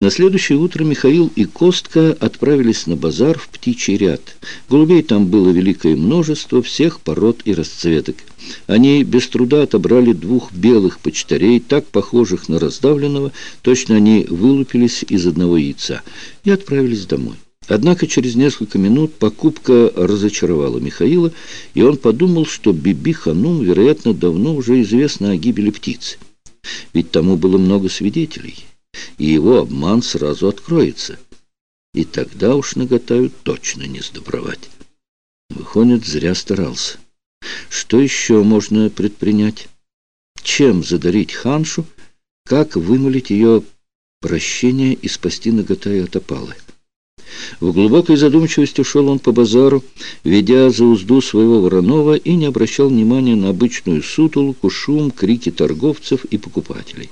На следующее утро Михаил и Костка отправились на базар в птичий ряд. Голубей там было великое множество, всех пород и расцветок. Они без труда отобрали двух белых почтарей, так похожих на раздавленного, точно они вылупились из одного яйца, и отправились домой. Однако через несколько минут покупка разочаровала Михаила, и он подумал, что Биби Ханум, вероятно, давно уже известно о гибели птицы. Ведь тому было много свидетелей и его обман сразу откроется. И тогда уж наготаю точно не сдобровать. Выходит, зря старался. Что еще можно предпринять? Чем задарить ханшу? Как вымолить ее прощение и спасти наготаю от опалы? В глубокой задумчивости шел он по базару, ведя за узду своего Воронова и не обращал внимания на обычную сутолку, шум, крики торговцев и покупателей.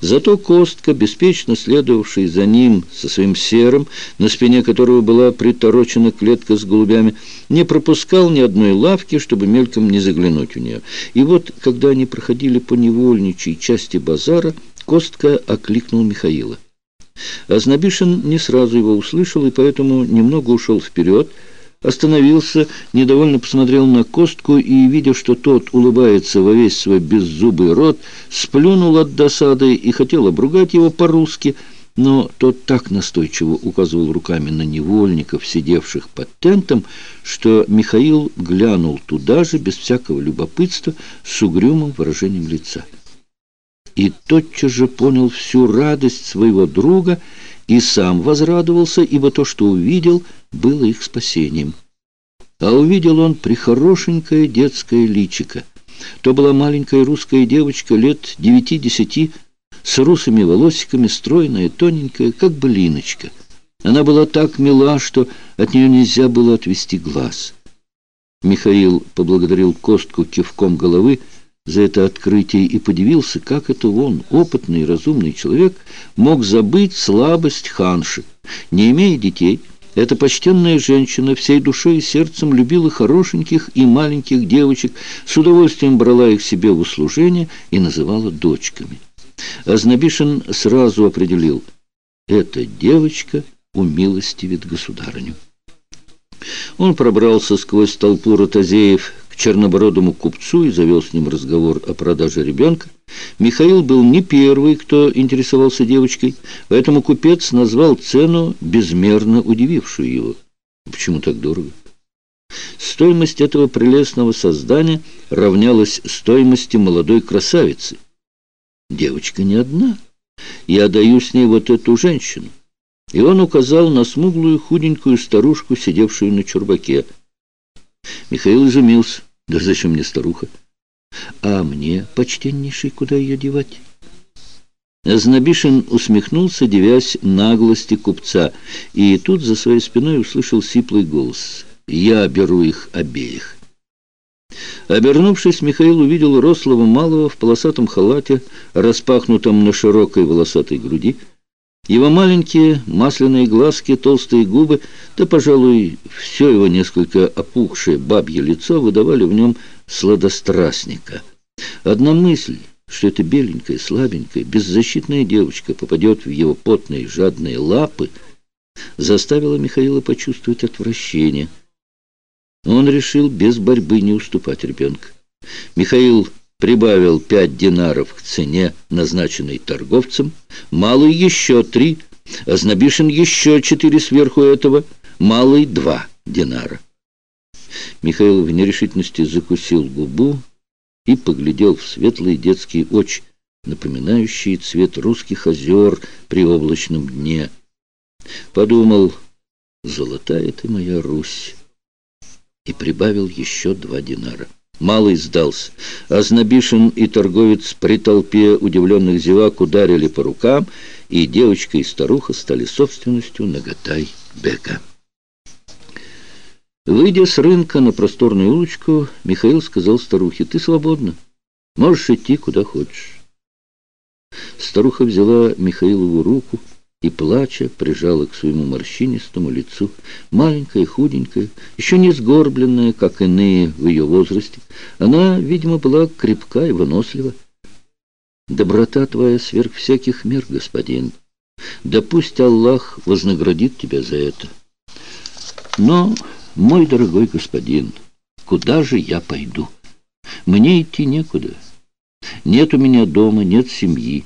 Зато Костка, беспечно следовавший за ним со своим серым, на спине которого была приторочена клетка с голубями, не пропускал ни одной лавки, чтобы мельком не заглянуть в нее. И вот, когда они проходили по невольничьей части базара, Костка окликнул Михаила. Азнабишин не сразу его услышал и поэтому немного ушел вперед, остановился, недовольно посмотрел на Костку и, видя, что тот улыбается во весь свой беззубый рот, сплюнул от досады и хотел обругать его по-русски, но тот так настойчиво указывал руками на невольников, сидевших под тентом, что Михаил глянул туда же, без всякого любопытства, с угрюмым выражением лица. И тотчас же понял всю радость своего друга и сам возрадовался, ибо то, что увидел, было их спасением. А увидел он прихорошенькое детское личико. То была маленькая русская девочка лет девяти-десяти, с русыми волосиками, стройная, тоненькая, как блиночка. Она была так мила, что от нее нельзя было отвести глаз. Михаил поблагодарил Костку кивком головы, за это открытие и подивился, как это он, опытный разумный человек, мог забыть слабость ханши. Не имея детей, эта почтенная женщина всей душой и сердцем любила хорошеньких и маленьких девочек, с удовольствием брала их себе в услужение и называла дочками. Азнабишин сразу определил, эта девочка умилостивит государыню. Он пробрался сквозь толпу ротозеев к чернобородому купцу и завел с ним разговор о продаже ребенка. Михаил был не первый, кто интересовался девочкой, поэтому купец назвал цену, безмерно удивившую его. Почему так дорого? Стоимость этого прелестного создания равнялась стоимости молодой красавицы. Девочка не одна. Я даю с ней вот эту женщину. И он указал на смуглую худенькую старушку, сидевшую на чурбаке. Михаил изумился. Да зачем мне старуха? А мне, почтеннейший, куда ее девать? Знобишин усмехнулся, девясь наглости купца, и тут за своей спиной услышал сиплый голос. «Я беру их обеих». Обернувшись, Михаил увидел рослого малого в полосатом халате, распахнутом на широкой волосатой груди, его маленькие масляные глазки, толстые губы, да, пожалуй, все его несколько опухшее бабье лицо выдавали в нем сладострастника. Одна мысль, что эта беленькая, слабенькая, беззащитная девочка попадет в его потные жадные лапы, заставила Михаила почувствовать отвращение. Он решил без борьбы не уступать ребенка. Михаил прибавил пять динаров к цене, назначенной торговцем, малый еще три, Ознобишин еще четыре сверху этого, малый два динара. Михаил в нерешительности закусил губу и поглядел в светлые детские очи, напоминающие цвет русских озер при облачном дне. Подумал, золотая ты моя Русь, и прибавил еще два динара. Малый сдался. Азнабишин и торговец при толпе удивленных зевак ударили по рукам, и девочка и старуха стали собственностью Наготай Бека. Выйдя с рынка на просторную улочку, Михаил сказал старухе, «Ты свободна, можешь идти куда хочешь». Старуха взяла Михаилову руку, и, плача, прижала к своему морщинистому лицу, маленькая, худенькая, еще не сгорбленная, как иные в ее возрасте. Она, видимо, была крепка и вынослива. «Доброта твоя сверх всяких мер, господин», Да пусть Аллах вознаградит тебя за это. Но, мой дорогой господин, куда же я пойду? Мне идти некуда. Нет у меня дома, нет семьи.